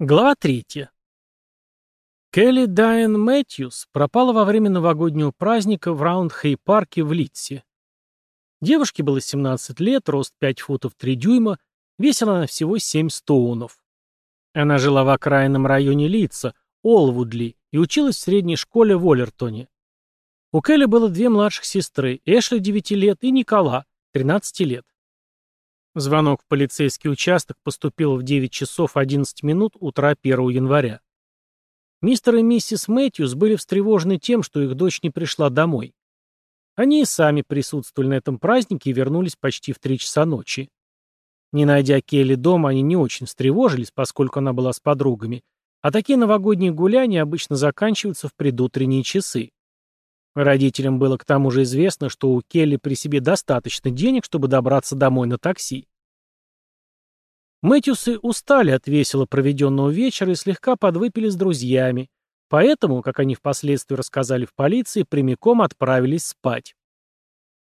Глава 3. Келли Дайан Мэтьюс пропала во время новогоднего праздника в Раундхей-парке в Литсе. Девушке было 17 лет, рост 5 футов 3 дюйма, весила она всего 7 стоунов. Она жила в окраинном районе Литса, Олвудли, и училась в средней школе в Оллертоне. У Келли было две младших сестры, Эшли 9 лет и Никола 13 лет. Звонок в полицейский участок поступил в 9 часов 11 минут утра 1 января. Мистер и миссис Мэтьюс были встревожены тем, что их дочь не пришла домой. Они и сами присутствовали на этом празднике и вернулись почти в 3 часа ночи. Не найдя Келли дома, они не очень встревожились, поскольку она была с подругами, а такие новогодние гуляния обычно заканчиваются в предутренние часы. Родителям было к тому же известно, что у Келли при себе достаточно денег, чтобы добраться домой на такси. Мэтьюсы устали от весело проведенного вечера и слегка подвыпили с друзьями, поэтому, как они впоследствии рассказали в полиции, прямиком отправились спать.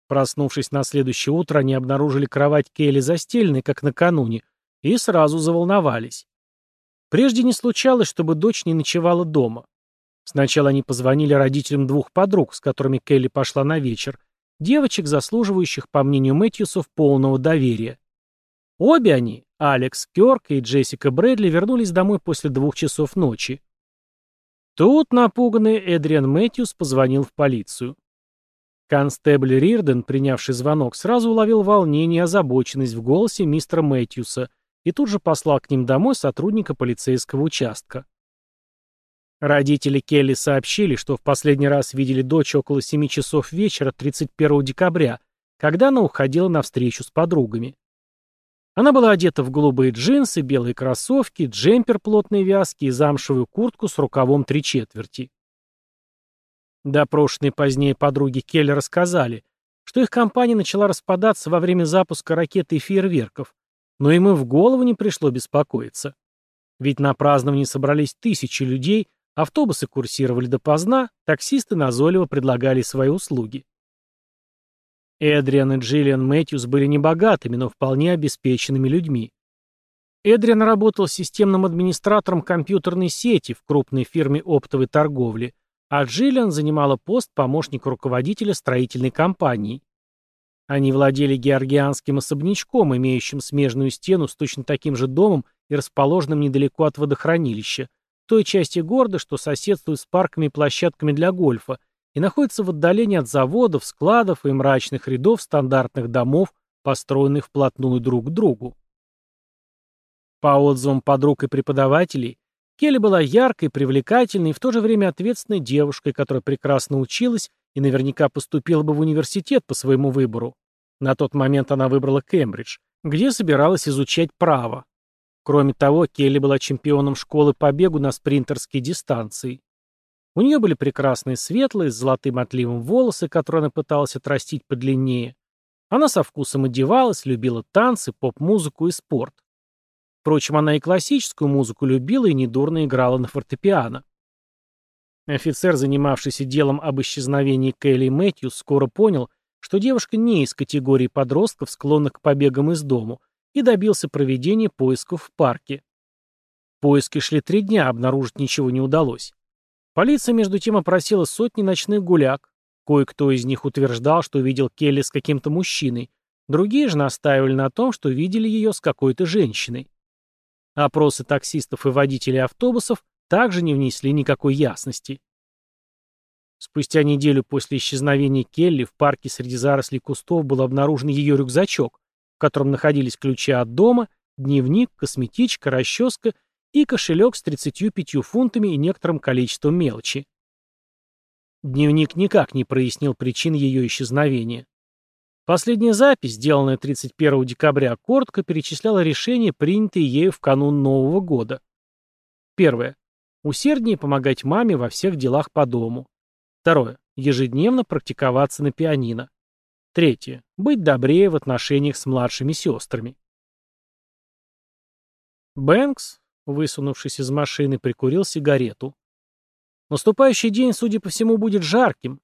Проснувшись на следующее утро, они обнаружили кровать Келли застеленной, как накануне, и сразу заволновались. Прежде не случалось, чтобы дочь не ночевала дома. Сначала они позвонили родителям двух подруг, с которыми Келли пошла на вечер, девочек, заслуживающих, по мнению Мэтьюсов, полного доверия. Обе они, Алекс Кёрк и Джессика Брэдли, вернулись домой после двух часов ночи. Тут, напуганный, Эдриан Мэтьюс позвонил в полицию. Констебль Рирден, принявший звонок, сразу уловил волнение и озабоченность в голосе мистера Мэтьюса и тут же послал к ним домой сотрудника полицейского участка. Родители Келли сообщили, что в последний раз видели дочь около 7 часов вечера 31 декабря, когда она уходила на встречу с подругами. Она была одета в голубые джинсы, белые кроссовки, джемпер плотной вязки и замшевую куртку с рукавом три четверти. Допрошенные позднее подруги Келли рассказали, что их компания начала распадаться во время запуска ракеты и фейерверков, но им и в голову не пришло беспокоиться. Ведь на празднование собрались тысячи людей – Автобусы курсировали допоздна, таксисты назойливо предлагали свои услуги. Эдриан и Джиллиан Мэтьюс были небогатыми, но вполне обеспеченными людьми. Эдриан работал системным администратором компьютерной сети в крупной фирме оптовой торговли, а Джиллиан занимала пост помощника руководителя строительной компании. Они владели георгианским особнячком, имеющим смежную стену с точно таким же домом и расположенным недалеко от водохранилища – той части города, что соседствует с парками и площадками для гольфа и находится в отдалении от заводов, складов и мрачных рядов стандартных домов, построенных вплотную друг к другу. По отзывам подруг и преподавателей, Келли была яркой, привлекательной и в то же время ответственной девушкой, которая прекрасно училась и наверняка поступила бы в университет по своему выбору. На тот момент она выбрала Кембридж, где собиралась изучать право. Кроме того, Келли была чемпионом школы по бегу на спринтерские дистанции. У нее были прекрасные светлые, с золотым отливом волосы, которые она пыталась отрастить подлиннее. Она со вкусом одевалась, любила танцы, поп-музыку и спорт. Впрочем, она и классическую музыку любила и недурно играла на фортепиано. Офицер, занимавшийся делом об исчезновении Келли Мэтью, скоро понял, что девушка не из категории подростков, склонных к побегам из дому – и добился проведения поисков в парке. Поиски шли три дня, обнаружить ничего не удалось. Полиция, между тем, опросила сотни ночных гуляк. Кое-кто из них утверждал, что видел Келли с каким-то мужчиной. Другие же настаивали на том, что видели ее с какой-то женщиной. Опросы таксистов и водителей автобусов также не внесли никакой ясности. Спустя неделю после исчезновения Келли в парке среди зарослей кустов был обнаружен ее рюкзачок, в котором находились ключи от дома, дневник, косметичка, расческа и кошелек с 35 фунтами и некоторым количеством мелочи. Дневник никак не прояснил причин ее исчезновения. Последняя запись, сделанная 31 декабря, коротко перечисляла решения, принятые ею в канун Нового года. Первое. Усерднее помогать маме во всех делах по дому. Второе. Ежедневно практиковаться на пианино. Третье. Быть добрее в отношениях с младшими сестрами. Бэнкс, высунувшись из машины, прикурил сигарету. Наступающий день, судя по всему, будет жарким.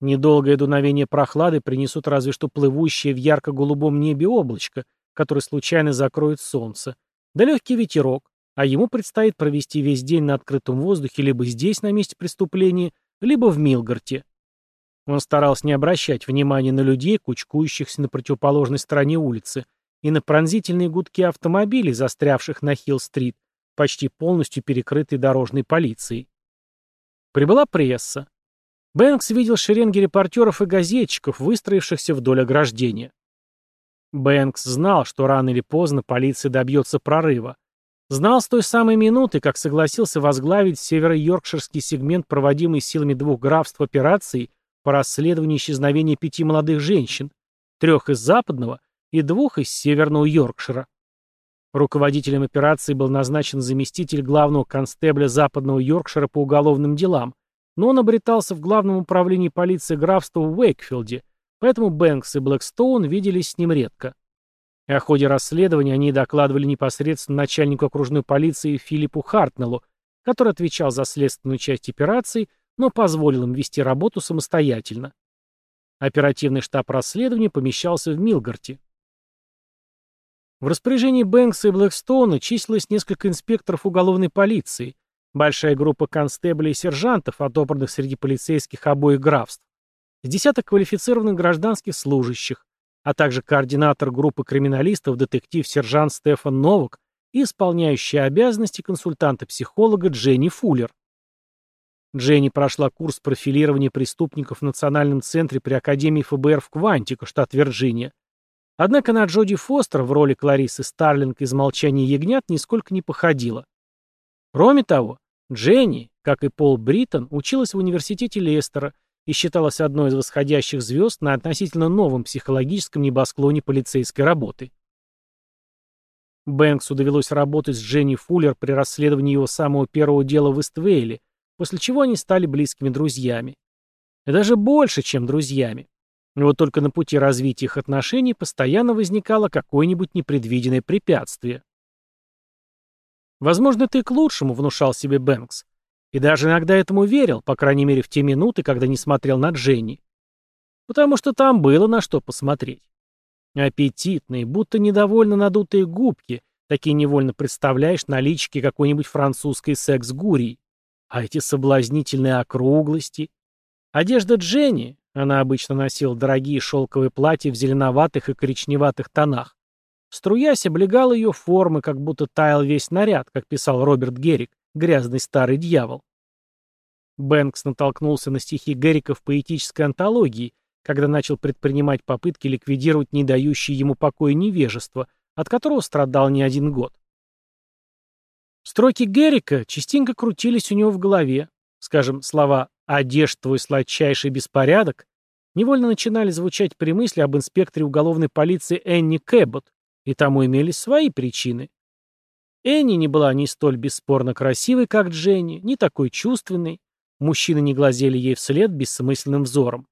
Недолгое дуновение прохлады принесут разве что плывущее в ярко-голубом небе облачко, которое случайно закроет солнце, да легкий ветерок, а ему предстоит провести весь день на открытом воздухе либо здесь, на месте преступления, либо в Милгарте. Он старался не обращать внимания на людей, кучкующихся на противоположной стороне улицы, и на пронзительные гудки автомобилей, застрявших на Хилл-стрит, почти полностью перекрытой дорожной полицией. Прибыла пресса. Бэнкс видел шеренги репортеров и газетчиков, выстроившихся вдоль ограждения. Бэнкс знал, что рано или поздно полиция добьется прорыва. Знал с той самой минуты, как согласился возглавить северо-йоркширский сегмент, проводимый силами двух графств операций, по расследованию исчезновения пяти молодых женщин, трех из западного и двух из северного Йоркшира. Руководителем операции был назначен заместитель главного констебля западного Йоркшира по уголовным делам, но он обретался в главном управлении полиции графства в Уэйкфилде, поэтому Бэнкс и Блэкстоун виделись с ним редко. И о ходе расследования они докладывали непосредственно начальнику окружной полиции Филиппу Хартнеллу, который отвечал за следственную часть операции – но позволил им вести работу самостоятельно. Оперативный штаб расследования помещался в Милгарте. В распоряжении Бэнкса и Блэкстоуна числилось несколько инспекторов уголовной полиции, большая группа констеблей и сержантов, отобранных среди полицейских обоих графств, с десяток квалифицированных гражданских служащих, а также координатор группы криминалистов детектив-сержант Стефан Новак и исполняющая обязанности консультанта-психолога Дженни Фуллер. Дженни прошла курс профилирования преступников в Национальном центре при Академии ФБР в Квантико, штат Вирджиния. Однако на Джоди Фостер в роли Кларисы Старлинг из «Молчания ягнят» нисколько не походила. Кроме того, Дженни, как и Пол Бриттон, училась в университете Лестера и считалась одной из восходящих звезд на относительно новом психологическом небосклоне полицейской работы. Бэнксу довелось работать с Дженни Фуллер при расследовании его самого первого дела в Иствейле – после чего они стали близкими друзьями. И даже больше, чем друзьями. Но вот только на пути развития их отношений постоянно возникало какое-нибудь непредвиденное препятствие. «Возможно, ты к лучшему», — внушал себе Бэнкс. И даже иногда этому верил, по крайней мере в те минуты, когда не смотрел на Дженни. Потому что там было на что посмотреть. Аппетитные, будто недовольно надутые губки, такие невольно представляешь налички какой-нибудь французской секс-гурии. А эти соблазнительные округлости. Одежда Дженни, она обычно носила дорогие шелковые платья в зеленоватых и коричневатых тонах. Струясь облегала ее формы, как будто таял весь наряд, как писал Роберт Герик, грязный старый дьявол. Бэнкс натолкнулся на стихи Герика в поэтической антологии, когда начал предпринимать попытки ликвидировать не дающее ему покоя невежество, от которого страдал не один год. Строки Геррика частенько крутились у него в голове. Скажем, слова «одежд твой сладчайший беспорядок» невольно начинали звучать при мысли об инспекторе уголовной полиции Энни Кэббот, и тому имели свои причины. Энни не была ни столь бесспорно красивой, как Дженни, ни такой чувственной. Мужчины не глазели ей вслед бессмысленным взором.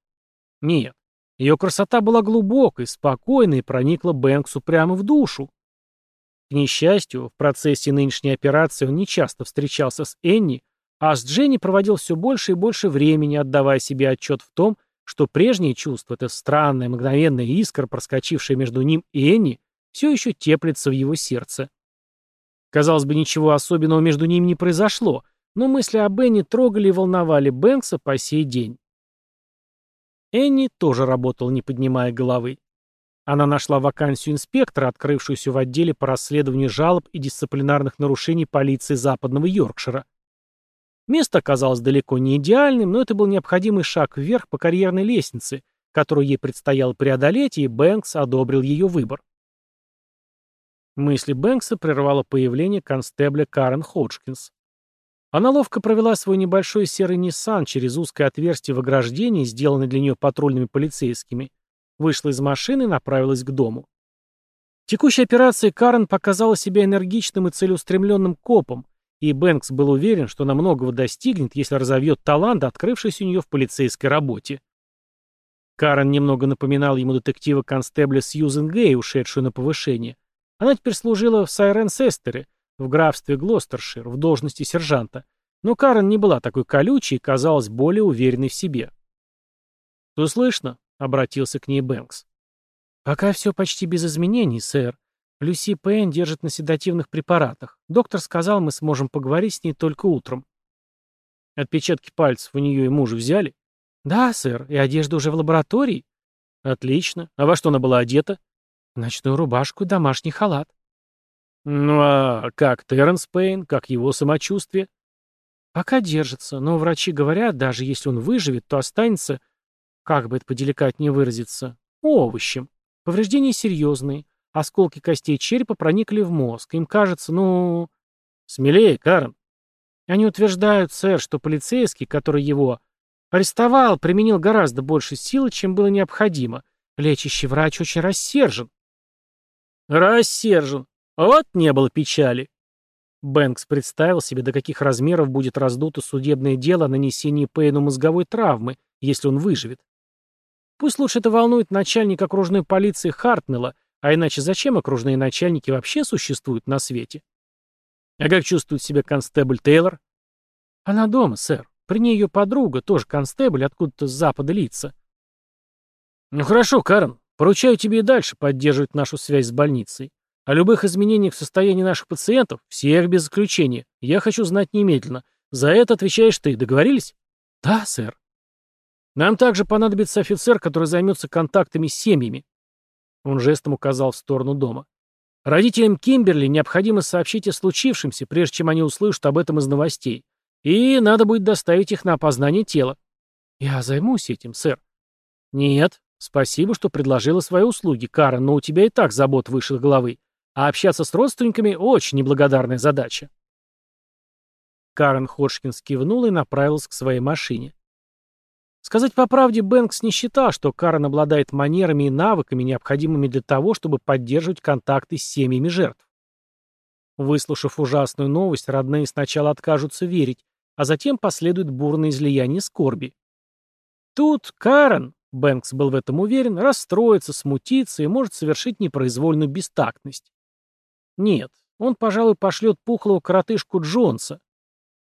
Нет, ее красота была глубокой, спокойной и проникла Бэнксу прямо в душу. К несчастью, в процессе нынешней операции он нечасто встречался с Энни, а с Дженни проводил все больше и больше времени, отдавая себе отчет в том, что прежние чувства, эта странная, мгновенная искра, проскочившая между ним и Энни, все еще теплится в его сердце. Казалось бы, ничего особенного между ними не произошло, но мысли об Энни трогали и волновали Бэнкса по сей день. Энни тоже работал, не поднимая головы. Она нашла вакансию инспектора, открывшуюся в отделе по расследованию жалоб и дисциплинарных нарушений полиции Западного Йоркшира. Место оказалось далеко не идеальным, но это был необходимый шаг вверх по карьерной лестнице, которую ей предстояло преодолеть, и Бэнкс одобрил ее выбор. Мысли Бэнкса прервало появление констебля Карен Ходжкинс. Она ловко провела свой небольшой серый Ниссан через узкое отверстие в ограждении, сделанное для нее патрульными полицейскими, вышла из машины и направилась к дому. Текущая операция Карен показала себя энергичным и целеустремленным копом, и Бэнкс был уверен, что она многого достигнет, если разовьет талант, открывшийся у нее в полицейской работе. Карен немного напоминал ему детектива констебля Сьюзен Гей, ушедшую на повышение. Она теперь служила в Сайрен-Сестере, в графстве Глостершир, в должности сержанта. Но Карен не была такой колючей и казалась более уверенной в себе. «Что слышно?» — обратился к ней Бэнкс. «Пока все почти без изменений, сэр. Люси Пэйн держит на седативных препаратах. Доктор сказал, мы сможем поговорить с ней только утром». «Отпечатки пальцев у нее и мужа взяли?» «Да, сэр, и одежда уже в лаборатории». «Отлично. А во что она была одета?» «Ночную рубашку и домашний халат». «Ну а как Терренс Пейн, как его самочувствие?» «Пока держится, но врачи говорят, даже если он выживет, то останется как бы это поделикатнее выразиться? Овощем. Повреждения серьезные. Осколки костей черепа проникли в мозг. Им кажется, ну... Смелее, Карен. Они утверждают, сэр, что полицейский, который его арестовал, применил гораздо больше силы, чем было необходимо. Лечащий врач очень рассержен. Рассержен. Вот не было печали. Бэнкс представил себе, до каких размеров будет раздуто судебное дело о нанесении Пейну мозговой травмы, если он выживет. Пусть лучше это волнует начальника окружной полиции Хартнелла, а иначе зачем окружные начальники вообще существуют на свете? А как чувствует себя констебль Тейлор? Она дома, сэр. При ней ее подруга, тоже констебль, откуда-то с запада лица. Ну хорошо, Карен, поручаю тебе и дальше поддерживать нашу связь с больницей. О любых изменениях в состоянии наших пациентов, всех без исключения, я хочу знать немедленно. За это отвечаешь ты, договорились? Да, сэр. Нам также понадобится офицер, который займется контактами с семьями. Он жестом указал в сторону дома. Родителям Кимберли необходимо сообщить о случившемся, прежде чем они услышат об этом из новостей. И надо будет доставить их на опознание тела. Я займусь этим, сэр. Нет, спасибо, что предложила свои услуги, Карен, но у тебя и так забот выше головы. А общаться с родственниками – очень неблагодарная задача. Карен Ходжкинс кивнула и направилась к своей машине. Сказать по правде, Бэнкс не считал, что Карен обладает манерами и навыками, необходимыми для того, чтобы поддерживать контакты с семьями жертв. Выслушав ужасную новость, родные сначала откажутся верить, а затем последует бурное излияние скорби. Тут Карен, Бэнкс был в этом уверен, расстроится, смутится и может совершить непроизвольную бестактность. Нет, он, пожалуй, пошлет пухлого коротышку Джонса.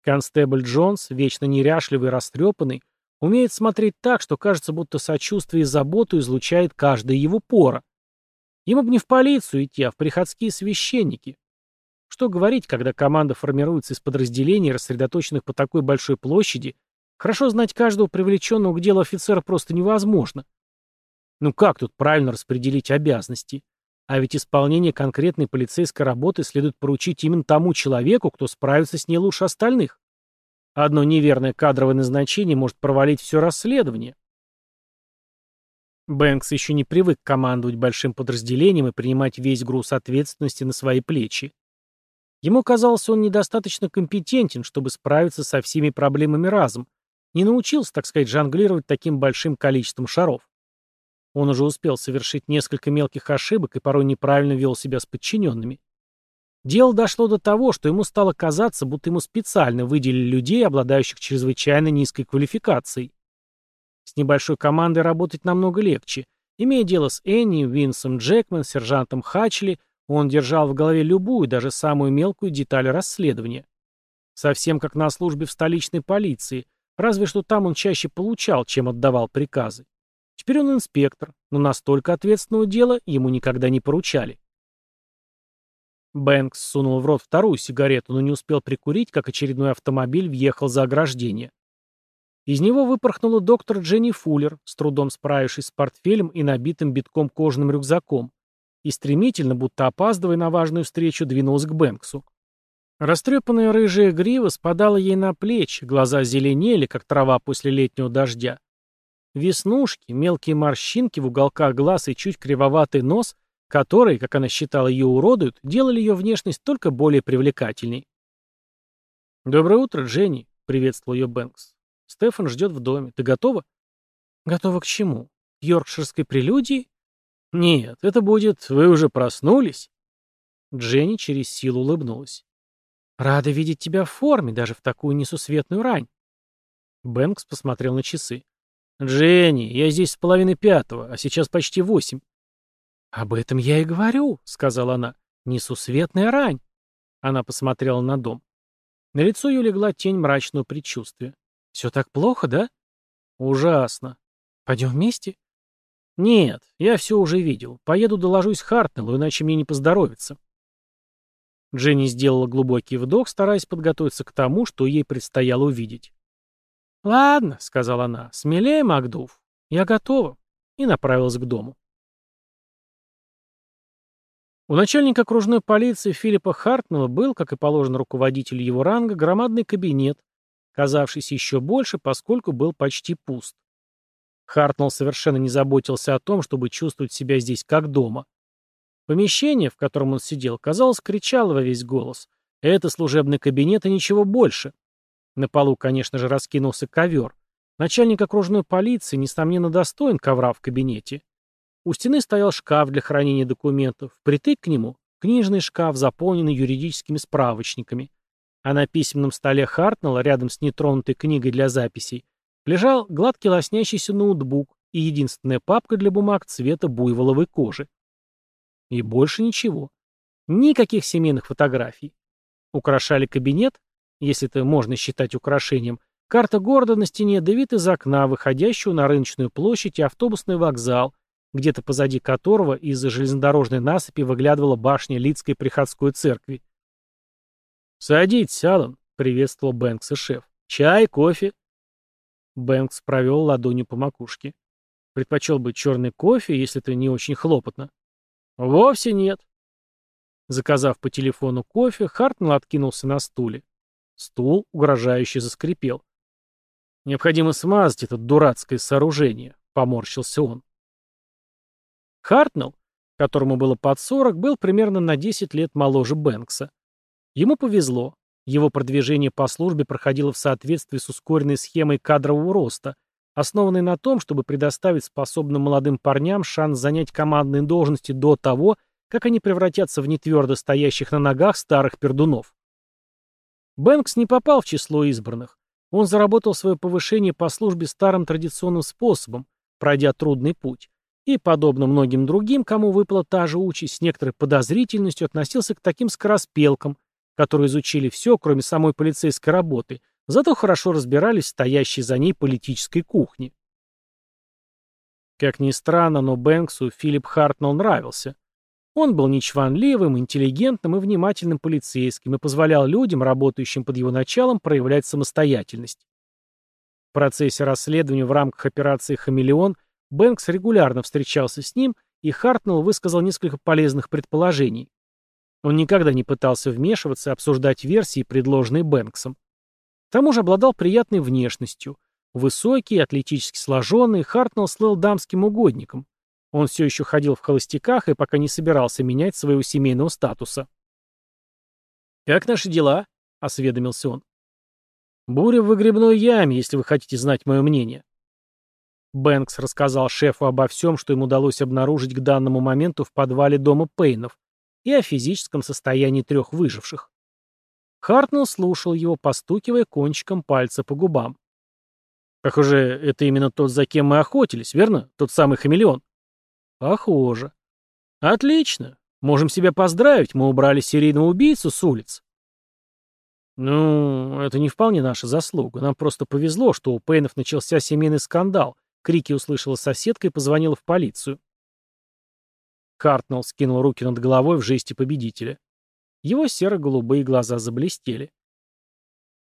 Констебль Джонс, вечно неряшливый и растрепанный, умеет смотреть так, что кажется, будто сочувствие и заботу излучает каждая его пора. Ему бы не в полицию идти, а в приходские священники. Что говорить, когда команда формируется из подразделений, рассредоточенных по такой большой площади, хорошо знать каждого привлеченного к делу офицера просто невозможно. Ну как тут правильно распределить обязанности? А ведь исполнение конкретной полицейской работы следует поручить именно тому человеку, кто справится с ней лучше остальных. Одно неверное кадровое назначение может провалить все расследование. Бэнкс еще не привык командовать большим подразделением и принимать весь груз ответственности на свои плечи. Ему казалось, он недостаточно компетентен, чтобы справиться со всеми проблемами разом, не научился, так сказать, жонглировать таким большим количеством шаров. Он уже успел совершить несколько мелких ошибок и порой неправильно вел себя с подчиненными. Дело дошло до того, что ему стало казаться, будто ему специально выделили людей, обладающих чрезвычайно низкой квалификацией. С небольшой командой работать намного легче. Имея дело с Энни, Винсом Джекман, сержантом Хачли, он держал в голове любую, даже самую мелкую деталь расследования. Совсем как на службе в столичной полиции, разве что там он чаще получал, чем отдавал приказы. Теперь он инспектор, но настолько ответственного дела ему никогда не поручали. Бэнкс сунул в рот вторую сигарету, но не успел прикурить, как очередной автомобиль въехал за ограждение. Из него выпорхнула доктор Дженни Фуллер, с трудом справившись с портфелем и набитым битком кожным рюкзаком, и стремительно, будто опаздывая на важную встречу, двинулась к Бэнксу. Растрепанная рыжая грива спадала ей на плечи, глаза зеленели, как трава после летнего дождя. Веснушки, мелкие морщинки в уголках глаз и чуть кривоватый нос — которые, как она считала, ее уродуют, делали ее внешность только более привлекательной. «Доброе утро, Дженни», — приветствовал ее Бэнкс. «Стефан ждет в доме. Ты готова?» «Готова к чему? К йоркширской прелюдии?» «Нет, это будет... Вы уже проснулись?» Дженни через силу улыбнулась. «Рада видеть тебя в форме, даже в такую несусветную рань». Бэнкс посмотрел на часы. «Дженни, я здесь с половины пятого, а сейчас почти восемь». «Об этом я и говорю», — сказала она. «Несусветная рань». Она посмотрела на дом. На лицо ее легла тень мрачного предчувствия. «Все так плохо, да?» «Ужасно. Пойдем вместе?» «Нет, я все уже видел. Поеду доложусь Хартнеллу, иначе мне не поздоровится». Дженни сделала глубокий вдох, стараясь подготовиться к тому, что ей предстояло увидеть. «Ладно», — сказала она, — «смелее, Макдув. Я готова». И направилась к дому. У начальника окружной полиции Филиппа Хартнелла был, как и положено руководителю его ранга, громадный кабинет, казавшийся еще больше, поскольку был почти пуст. Хартнелл совершенно не заботился о том, чтобы чувствовать себя здесь как дома. Помещение, в котором он сидел, казалось, кричало во весь голос. Это служебный кабинет и ничего больше. На полу, конечно же, раскинулся ковер. Начальник окружной полиции, несомненно, достоин ковра в кабинете. У стены стоял шкаф для хранения документов. Притык к нему – книжный шкаф, заполненный юридическими справочниками. А на письменном столе Хартнелла, рядом с нетронутой книгой для записей, лежал гладкий лоснящийся ноутбук и единственная папка для бумаг цвета буйволовой кожи. И больше ничего. Никаких семейных фотографий. Украшали кабинет, если это можно считать украшением, карта города на стене Давид из окна, выходящего на рыночную площадь и автобусный вокзал – где-то позади которого из-за железнодорожной насыпи выглядывала башня Лидской приходской церкви. «Садитесь, Аллан», — приветствовал Бэнкса шеф. «Чай, кофе?» Бэнкс провел ладонью по макушке. «Предпочел бы черный кофе, если это не очень хлопотно». «Вовсе нет». Заказав по телефону кофе, Хартнелл откинулся на стуле. Стул угрожающе заскрипел. «Необходимо смазать это дурацкое сооружение», — поморщился он. Хартнелл, которому было под 40, был примерно на 10 лет моложе Бэнкса. Ему повезло. Его продвижение по службе проходило в соответствии с ускоренной схемой кадрового роста, основанной на том, чтобы предоставить способным молодым парням шанс занять командные должности до того, как они превратятся в нетвердо стоящих на ногах старых пердунов. Бэнкс не попал в число избранных. Он заработал свое повышение по службе старым традиционным способом, пройдя трудный путь и, подобно многим другим, кому выпала та же участь, с некоторой подозрительностью относился к таким скороспелкам, которые изучили все, кроме самой полицейской работы, зато хорошо разбирались в стоящей за ней политической кухне. Как ни странно, но Бэнксу Филипп Хартнелл нравился. Он был нечванливым, интеллигентным и внимательным полицейским и позволял людям, работающим под его началом, проявлять самостоятельность. В процессе расследования в рамках операции «Хамелеон» Бэнкс регулярно встречался с ним, и Хартнелл высказал несколько полезных предположений. Он никогда не пытался вмешиваться и обсуждать версии, предложенные Бэнксом. К тому же обладал приятной внешностью. Высокий, атлетически сложенный, Хартнелл слыл дамским угодником. Он все еще ходил в холостяках и пока не собирался менять своего семейного статуса. «Как наши дела?» — осведомился он. «Буря в выгребной яме, если вы хотите знать мое мнение. Бэнкс рассказал шефу обо всем, что им удалось обнаружить к данному моменту в подвале дома Пейнов, и о физическом состоянии трех выживших. Хартнелл слушал его, постукивая кончиком пальца по губам. «Похоже, это именно тот, за кем мы охотились, верно? Тот самый хамелеон?» «Похоже». «Отлично. Можем себя поздравить, мы убрали серийного убийцу с улиц». «Ну, это не вполне наша заслуга. Нам просто повезло, что у Пейнов начался семейный скандал, Крики услышала соседка и позвонила в полицию. Хартнелл скинул руки над головой в жесте победителя. Его серо-голубые глаза заблестели.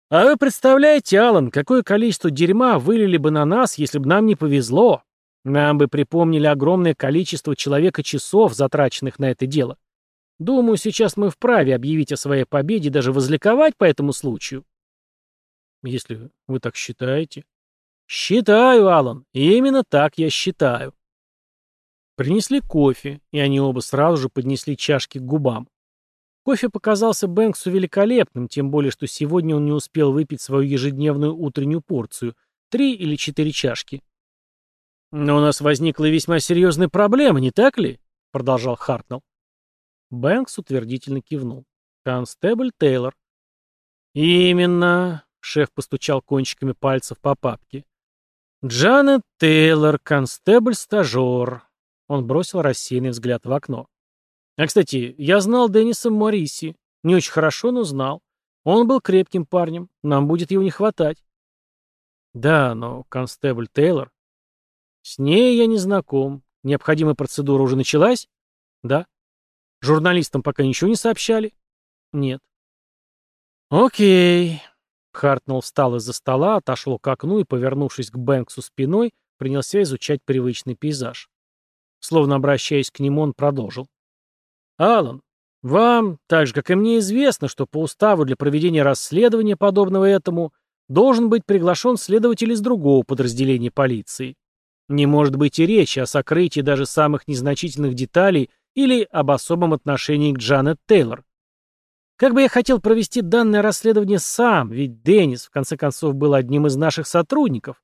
«А вы представляете, Алан, какое количество дерьма вылили бы на нас, если бы нам не повезло? Нам бы припомнили огромное количество человека-часов, затраченных на это дело. Думаю, сейчас мы вправе объявить о своей победе и даже возликовать по этому случаю». «Если вы так считаете», «Считаю, Алан, именно так я считаю». Принесли кофе, и они оба сразу же поднесли чашки к губам. Кофе показался Бэнксу великолепным, тем более, что сегодня он не успел выпить свою ежедневную утреннюю порцию — три или четыре чашки. «Но у нас возникла весьма серьезная проблема, не так ли?» — продолжал Хартнелл. Бэнкс утвердительно кивнул. «Констебль Тейлор». «Именно», — шеф постучал кончиками пальцев по папке. Джанет Тейлор, констебль-стажер. Он бросил рассеянный взгляд в окно. А, кстати, я знал Дениса Мориси. Не очень хорошо, но знал. Он был крепким парнем. Нам будет его не хватать. Да, но констебль Тейлор... С ней я не знаком. Необходимая процедура уже началась? Да. Журналистам пока ничего не сообщали? Нет. Окей. Хартнелл встал из-за стола, отошел к окну и, повернувшись к Бэнксу спиной, принялся изучать привычный пейзаж. Словно обращаясь к нему, он продолжил. «Алан, вам, так же, как и мне, известно, что по уставу для проведения расследования, подобного этому, должен быть приглашен следователь из другого подразделения полиции. Не может быть и речи о сокрытии даже самых незначительных деталей или об особом отношении к Джанет Тейлор. Как бы я хотел провести данное расследование сам, ведь Деннис, в конце концов, был одним из наших сотрудников.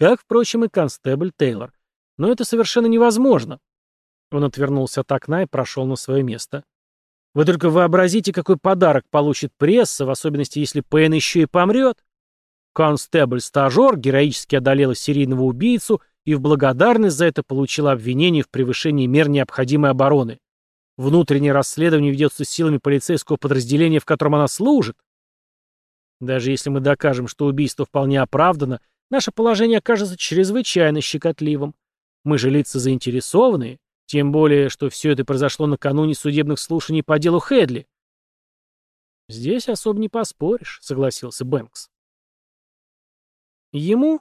Как, впрочем, и констебль Тейлор. Но это совершенно невозможно. Он отвернулся от окна и прошел на свое место. Вы только вообразите, какой подарок получит пресса, в особенности, если Пейн еще и помрет. Констебль-стажер героически одолела серийного убийцу и в благодарность за это получила обвинение в превышении мер необходимой обороны внутреннее расследование ведется силами полицейского подразделения, в котором она служит. Даже если мы докажем, что убийство вполне оправдано, наше положение окажется чрезвычайно щекотливым. Мы же лица заинтересованные, тем более, что все это произошло накануне судебных слушаний по делу Хедли. «Здесь особо не поспоришь», — согласился Бэнкс. Ему,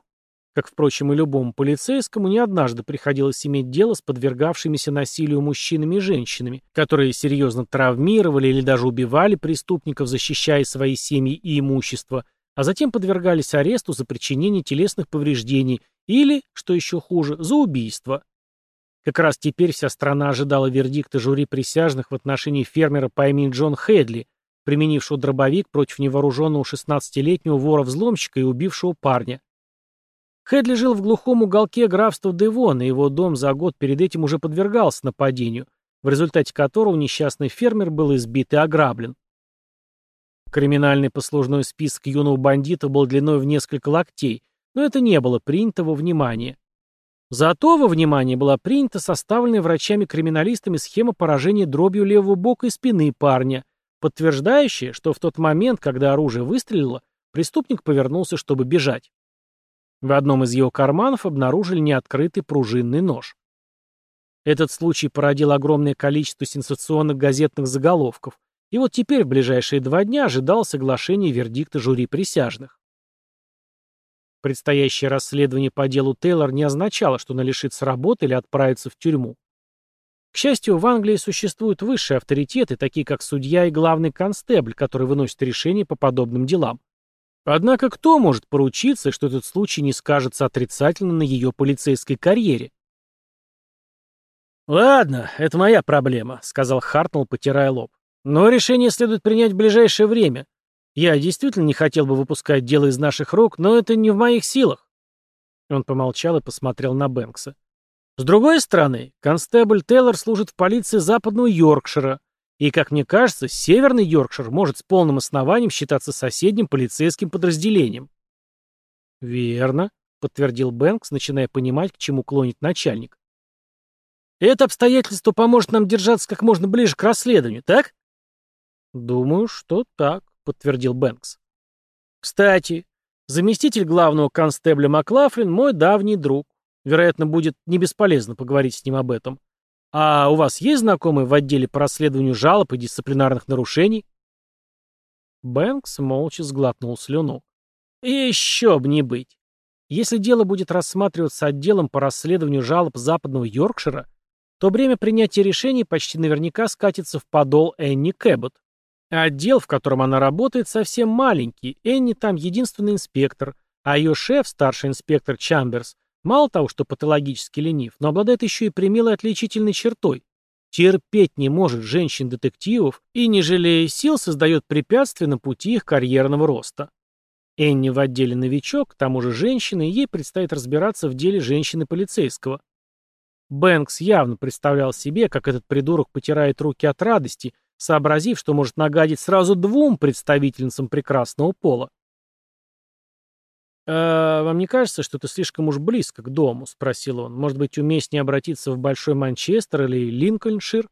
как, впрочем, и любому полицейскому не однажды приходилось иметь дело с подвергавшимися насилию мужчинами и женщинами, которые серьезно травмировали или даже убивали преступников, защищая свои семьи и имущество, а затем подвергались аресту за причинение телесных повреждений или, что еще хуже, за убийство. Как раз теперь вся страна ожидала вердикта жюри присяжных в отношении фермера по имени Джон Хедли, применившего дробовик против невооруженного 16-летнего вора-взломщика и убившего парня. Хедли жил в глухом уголке графства Девона, и его дом за год перед этим уже подвергался нападению, в результате которого несчастный фермер был избит и ограблен. Криминальный послужной список юного бандита был длиной в несколько локтей, но это не было принято во внимание. Зато во внимание была принята составленная врачами-криминалистами схема поражения дробью левого бока и спины парня, подтверждающая, что в тот момент, когда оружие выстрелило, преступник повернулся, чтобы бежать. В одном из его карманов обнаружили неоткрытый пружинный нож. Этот случай породил огромное количество сенсационных газетных заголовков, и вот теперь в ближайшие два дня ожидал соглашение вердикта жюри присяжных. Предстоящее расследование по делу Тейлор не означало, что она лишится работы или отправится в тюрьму. К счастью, в Англии существуют высшие авторитеты, такие как судья и главный констебль, который выносит решения по подобным делам. Однако кто может поручиться, что этот случай не скажется отрицательно на ее полицейской карьере? «Ладно, это моя проблема», — сказал Хартнелл, потирая лоб. «Но решение следует принять в ближайшее время. Я действительно не хотел бы выпускать дело из наших рук, но это не в моих силах». Он помолчал и посмотрел на Бэнкса. «С другой стороны, констебль Тейлор служит в полиции западного Йоркшира, и, как мне кажется, Северный Йоркшир может с полным основанием считаться соседним полицейским подразделением. «Верно», — подтвердил Бэнкс, начиная понимать, к чему клонит начальник. «Это обстоятельство поможет нам держаться как можно ближе к расследованию, так?» «Думаю, что так», — подтвердил Бэнкс. «Кстати, заместитель главного констебля Маклафлин — мой давний друг. Вероятно, будет не бесполезно поговорить с ним об этом. А у вас есть знакомые в отделе по расследованию жалоб и дисциплинарных нарушений? Бэнкс молча сглотнул слюну. Еще б не быть. Если дело будет рассматриваться отделом по расследованию жалоб Западного Йоркшира, то время принятия решений почти наверняка скатится в подол Энни Кэббот. Отдел, в котором она работает, совсем маленький, Энни там единственный инспектор, а ее шеф, старший инспектор Чамберс, Мало того, что патологически ленив, но обладает еще и примилой отличительной чертой. Терпеть не может женщин-детективов и, не жалея сил, создает препятствия на пути их карьерного роста. Энни в отделе новичок, к тому же женщина, и ей предстоит разбираться в деле женщины-полицейского. Бэнкс явно представлял себе, как этот придурок потирает руки от радости, сообразив, что может нагадить сразу двум представительницам прекрасного пола. Э, вам не кажется, что это слишком уж близко к дому?» — спросил он. «Может быть, уместнее обратиться в Большой Манчестер или Линкольншир?»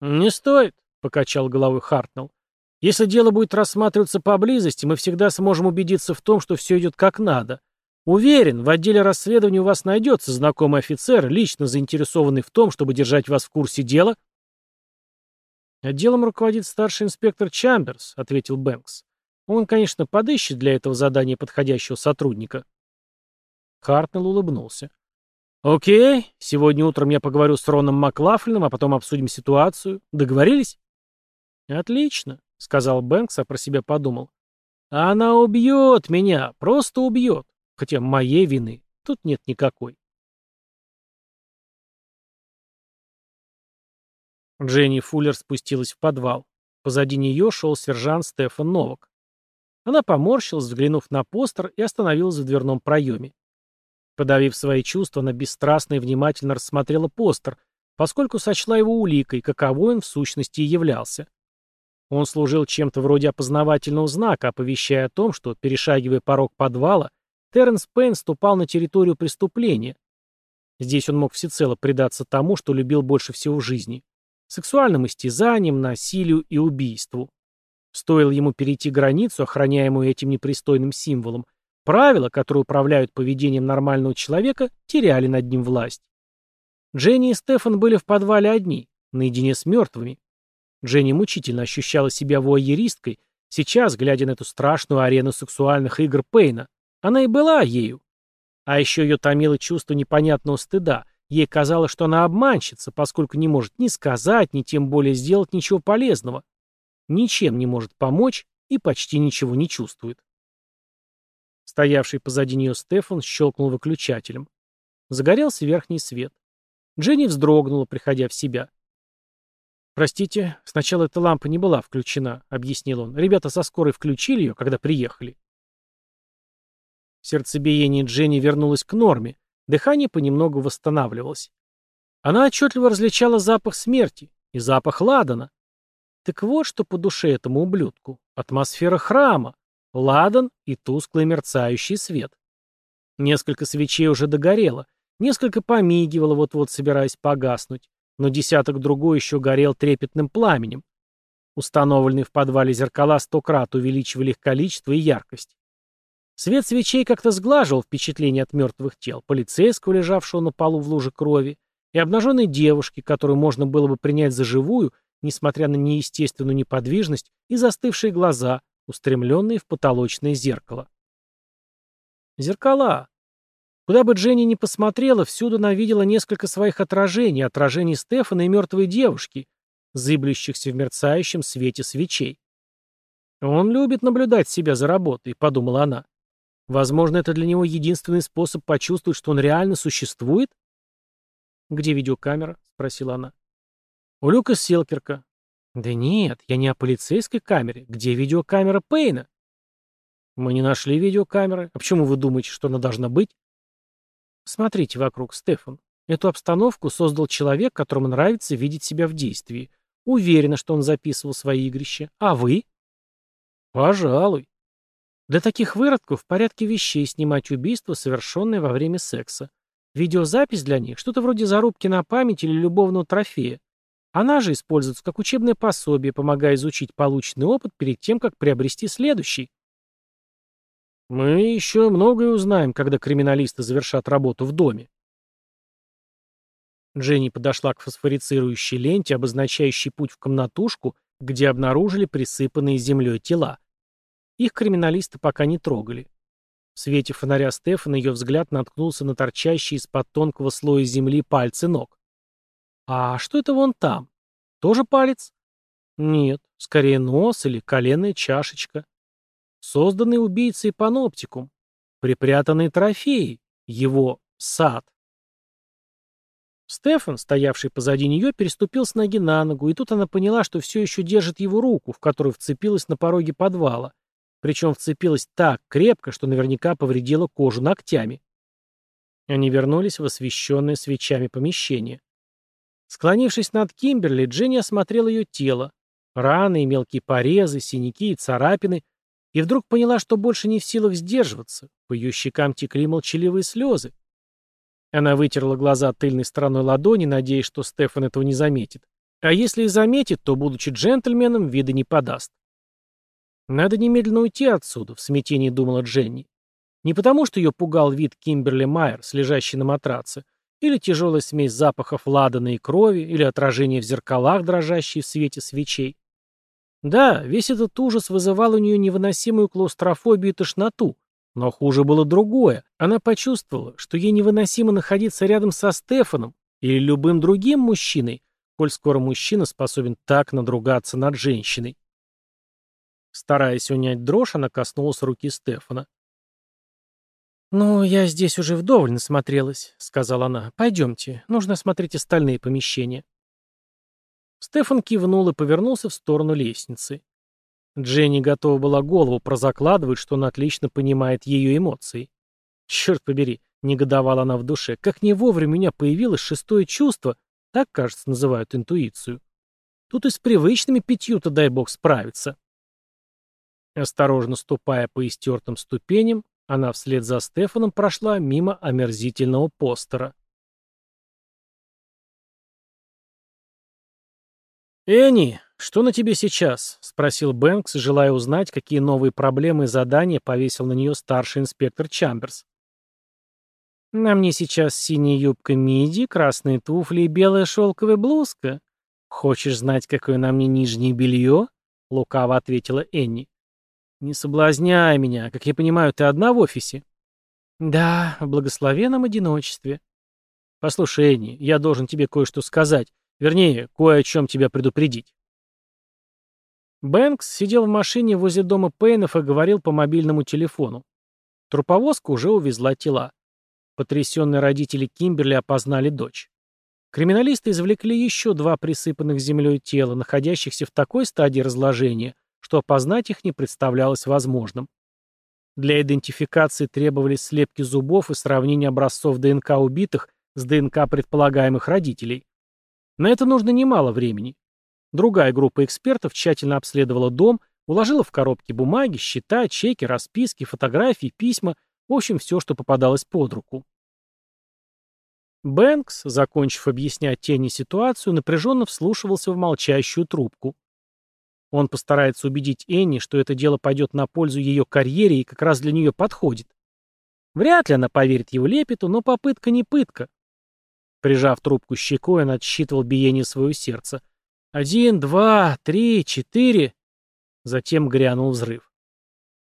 «Не стоит», — покачал головой Хартнелл. «Если дело будет рассматриваться поблизости, мы всегда сможем убедиться в том, что все идет как надо. Уверен, в отделе расследования у вас найдется знакомый офицер, лично заинтересованный в том, чтобы держать вас в курсе дела». «Отделом руководит старший инспектор Чамберс», — ответил Бэнкс. Он, конечно, подыщет для этого задания подходящего сотрудника. Хартнелл улыбнулся. «Окей, сегодня утром я поговорю с Роном Маклафлином, а потом обсудим ситуацию. Договорились?» «Отлично», — сказал Бэнкс, а про себя подумал. «Она убьет меня, просто убьет. Хотя моей вины тут нет никакой». Дженни Фуллер спустилась в подвал. Позади нее шел сержант Стефан Новак. Она поморщилась, взглянув на постер, и остановилась в дверном проеме. Подавив свои чувства, она бесстрастно и внимательно рассмотрела постер, поскольку сочла его уликой, каковой он в сущности и являлся. Он служил чем-то вроде опознавательного знака, оповещая о том, что, перешагивая порог подвала, Терренс Пейн ступал на территорию преступления. Здесь он мог всецело предаться тому, что любил больше всего в жизни – сексуальным истязаниям, насилию и убийству. Стоило ему перейти границу, охраняемую этим непристойным символом, правила, которые управляют поведением нормального человека, теряли над ним власть. Дженни и Стефан были в подвале одни, наедине с мертвыми. Дженни мучительно ощущала себя вуайеристкой, сейчас, глядя на эту страшную арену сексуальных игр Пейна. Она и была ею. А еще ее томило чувство непонятного стыда. Ей казалось, что она обманщица, поскольку не может ни сказать, ни тем более сделать ничего полезного ничем не может помочь и почти ничего не чувствует. Стоявший позади нее Стефан щелкнул выключателем. Загорелся верхний свет. Дженни вздрогнула, приходя в себя. «Простите, сначала эта лампа не была включена», — объяснил он. «Ребята со скорой включили ее, когда приехали». Сердцебиение Дженни вернулось к норме, дыхание понемногу восстанавливалось. Она отчетливо различала запах смерти и запах ладана. Так вот что по душе этому ублюдку. Атмосфера храма, ладан и тусклый мерцающий свет. Несколько свечей уже догорело, несколько помигивало, вот-вот собираясь погаснуть, но десяток другой еще горел трепетным пламенем. Установленные в подвале зеркала сто крат увеличивали их количество и яркость. Свет свечей как-то сглаживал впечатление от мертвых тел, полицейского, лежавшего на полу в луже крови, и обнаженной девушки, которую можно было бы принять за живую, несмотря на неестественную неподвижность и застывшие глаза, устремленные в потолочное зеркало. Зеркала. Куда бы Дженни ни посмотрела, всюду она видела несколько своих отражений, отражений Стефана и мертвой девушки, зыблющихся в мерцающем свете свечей. «Он любит наблюдать себя за работой», — подумала она. «Возможно, это для него единственный способ почувствовать, что он реально существует?» «Где видеокамера?» — спросила она. У Люка Селкерка. Да нет, я не о полицейской камере. Где видеокамера Пейна? Мы не нашли видеокамеры. А почему вы думаете, что она должна быть? Смотрите вокруг, Стефан. Эту обстановку создал человек, которому нравится видеть себя в действии. Уверена, что он записывал свои игрища. А вы? Пожалуй. Для таких выродков в порядке вещей снимать убийство, совершенное во время секса. Видеозапись для них – что-то вроде зарубки на память или любовного трофея. Она же используется как учебное пособие, помогая изучить полученный опыт перед тем, как приобрести следующий. Мы еще многое узнаем, когда криминалисты завершат работу в доме. Дженни подошла к фосфорицирующей ленте, обозначающей путь в комнатушку, где обнаружили присыпанные землей тела. Их криминалисты пока не трогали. В свете фонаря Стефана ее взгляд наткнулся на торчащие из-под тонкого слоя земли пальцы ног. «А что это вон там? Тоже палец?» «Нет, скорее нос или коленная чашечка». Созданный убийцей паноптикум. Припрятанные трофеи. Его сад. Стефан, стоявший позади нее, переступил с ноги на ногу, и тут она поняла, что все еще держит его руку, в которую вцепилась на пороге подвала. Причем вцепилась так крепко, что наверняка повредила кожу ногтями. Они вернулись в освещенное свечами помещение. Склонившись над Кимберли, Дженни осмотрела ее тело. Раны и мелкие порезы, синяки и царапины. И вдруг поняла, что больше не в силах сдерживаться. По ее щекам текли молчаливые слезы. Она вытерла глаза тыльной стороной ладони, надеясь, что Стефан этого не заметит. А если и заметит, то, будучи джентльменом, вида не подаст. «Надо немедленно уйти отсюда», — в смятении думала Дженни. Не потому, что ее пугал вид Кимберли Майерс, лежащий на матраце, или тяжелая смесь запахов ладана и крови, или отражение в зеркалах, дрожащие в свете свечей. Да, весь этот ужас вызывал у нее невыносимую клаустрофобию и тошноту, но хуже было другое. Она почувствовала, что ей невыносимо находиться рядом со Стефаном или любым другим мужчиной, коль скоро мужчина способен так надругаться над женщиной. Стараясь унять дрожь, она коснулась руки Стефана. «Ну, я здесь уже вдоволь насмотрелась», — сказала она. «Пойдемте, нужно осмотреть остальные помещения». Стефан кивнул и повернулся в сторону лестницы. Дженни готова была голову прозакладывать, что он отлично понимает ее эмоции. «Черт побери», — негодовала она в душе, — «как не вовремя у меня появилось шестое чувство, так, кажется, называют интуицию. Тут и с привычными пятью-то, дай бог, справиться». Осторожно ступая по истертым ступеням, она вслед за Стефаном прошла мимо омерзительного постера. «Энни, что на тебе сейчас?» — спросил Бэнкс, желая узнать, какие новые проблемы и задания повесил на нее старший инспектор Чамберс. «На мне сейчас синяя юбка миди, красные туфли и белая шелковая блузка. Хочешь знать, какое на мне нижнее белье?» — лукаво ответила Энни. Не соблазняй меня. Как я понимаю, ты одна в офисе? Да, в благословенном одиночестве. Послушай, Энни, я должен тебе кое-что сказать. Вернее, кое о чем тебя предупредить. Бэнкс сидел в машине возле дома Пейнов и говорил по мобильному телефону. Труповозка уже увезла тела. Потрясенные родители Кимберли опознали дочь. Криминалисты извлекли еще два присыпанных землей тела, находящихся в такой стадии разложения – что опознать их не представлялось возможным. Для идентификации требовались слепки зубов и сравнение образцов ДНК убитых с ДНК предполагаемых родителей. На это нужно немало времени. Другая группа экспертов тщательно обследовала дом, уложила в коробки бумаги, счета, чеки, расписки, фотографии, письма, в общем, все, что попадалось под руку. Бэнкс, закончив объяснять тени ситуацию, напряженно вслушивался в молчащую трубку. Он постарается убедить Энни, что это дело пойдет на пользу ее карьере и как раз для нее подходит. Вряд ли она поверит его лепету, но попытка не пытка. Прижав трубку щекой, он отсчитывал биение своего сердца. «Один, два, три, четыре...» Затем грянул взрыв.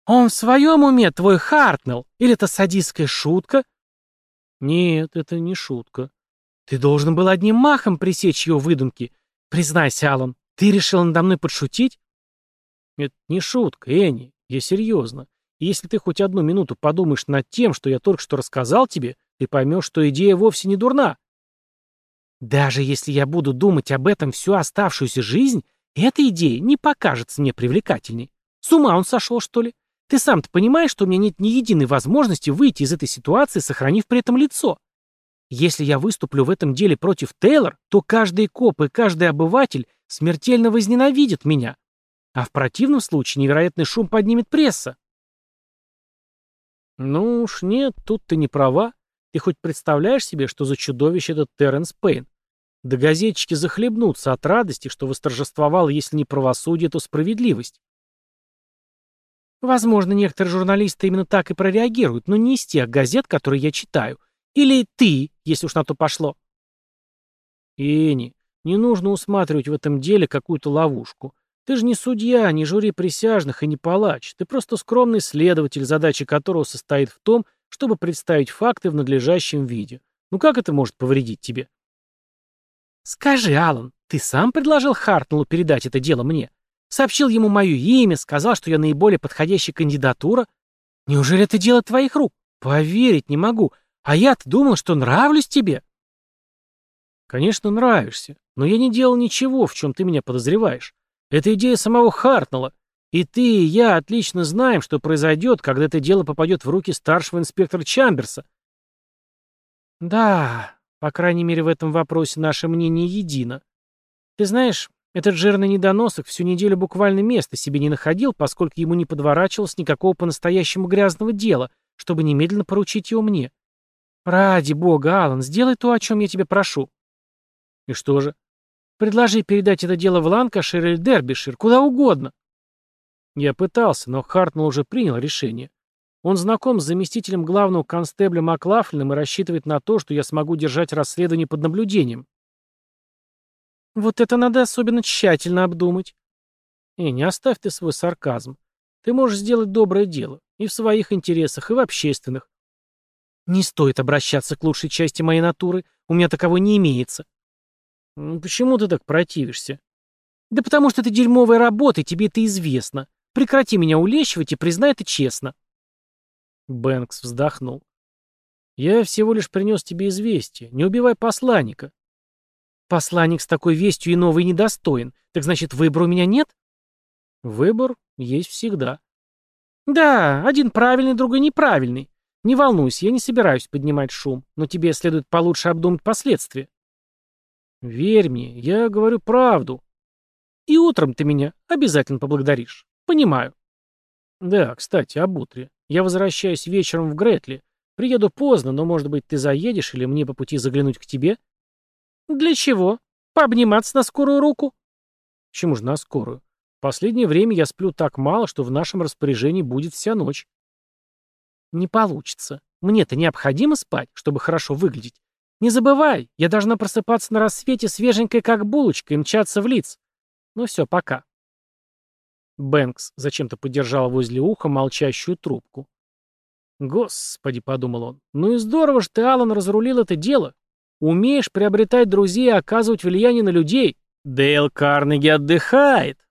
«Он в своем уме, твой Хартнелл? Или это садистская шутка?» «Нет, это не шутка. Ты должен был одним махом пресечь ее выдумки. Признайся, Аллан, ты решил надо мной подшутить? Это не шутка, Энни. Я серьезно. И если ты хоть одну минуту подумаешь над тем, что я только что рассказал тебе, ты поймешь, что идея вовсе не дурна. Даже если я буду думать об этом всю оставшуюся жизнь, эта идея не покажется мне привлекательной. С ума он сошел, что ли? Ты сам-то понимаешь, что у меня нет ни единой возможности выйти из этой ситуации, сохранив при этом лицо. Если я выступлю в этом деле против Тейлор, то каждый коп и каждый обыватель смертельно возненавидит меня. А в противном случае невероятный шум поднимет пресса. Ну уж нет, тут ты не права. Ты хоть представляешь себе, что за чудовище этот Терренс Пейн? Да газетчики захлебнутся от радости, что восторжествовало, если не правосудие, то справедливость. Возможно, некоторые журналисты именно так и прореагируют, но не из тех газет, которые я читаю. Или ты, если уж на то пошло. Эни, не нужно усматривать в этом деле какую-то ловушку. Ты же не судья, не жюри присяжных и не палач. Ты просто скромный следователь, задача которого состоит в том, чтобы представить факты в надлежащем виде. Ну как это может повредить тебе? Скажи, Алан, ты сам предложил Хартнеллу передать это дело мне? Сообщил ему мое имя, сказал, что я наиболее подходящая кандидатура? Неужели это дело твоих рук? Поверить не могу. А я-то думал, что нравлюсь тебе. Конечно, нравишься, но я не делал ничего, в чем ты меня подозреваешь. Это идея самого Хартнелла. И ты, и я отлично знаем, что произойдет, когда это дело попадет в руки старшего инспектора Чамберса. Да, по крайней мере, в этом вопросе наше мнение едино. Ты знаешь, этот жирный недоносок всю неделю буквально места себе не находил, поскольку ему не подворачивалось никакого по-настоящему грязного дела, чтобы немедленно поручить его мне. Ради бога, Алан, сделай то, о чем я тебя прошу. И что же? Предложи передать это дело в Ланкашир или Дербишир, куда угодно. Я пытался, но Хартнелл уже принял решение. Он знаком с заместителем главного констебля Маклафлином и рассчитывает на то, что я смогу держать расследование под наблюдением. Вот это надо особенно тщательно обдумать. И не оставь ты свой сарказм. Ты можешь сделать доброе дело. И в своих интересах, и в общественных. Не стоит обращаться к лучшей части моей натуры, у меня таковой не имеется. Почему ты так противишься? Да потому что это дерьмовая работа, и тебе это известно. Прекрати меня улещивать и признай это честно. Бэнкс вздохнул. Я всего лишь принес тебе известие. Не убивай посланника. Посланник с такой вестью и новый недостоин. Так значит, выбора у меня нет? Выбор есть всегда. Да, один правильный, другой неправильный. Не волнуйся, я не собираюсь поднимать шум, но тебе следует получше обдумать последствия. Верь мне, я говорю правду. И утром ты меня обязательно поблагодаришь. Понимаю. Да, кстати, об утре. Я возвращаюсь вечером в Гретли. Приеду поздно, но, может быть, ты заедешь или мне по пути заглянуть к тебе? Для чего? Пообниматься на скорую руку? Почему же на скорую? В последнее время я сплю так мало, что в нашем распоряжении будет вся ночь. Не получится. Мне-то необходимо спать, чтобы хорошо выглядеть. Не забывай, я должна просыпаться на рассвете свеженькой, как булочка, и мчаться в лиц. Ну все, пока. Бэнкс зачем-то подержал возле уха молчащую трубку. «Господи», — подумал он, — «ну и здорово же ты, Алан, разрулил это дело. Умеешь приобретать друзей и оказывать влияние на людей. Дейл Карнеги отдыхает».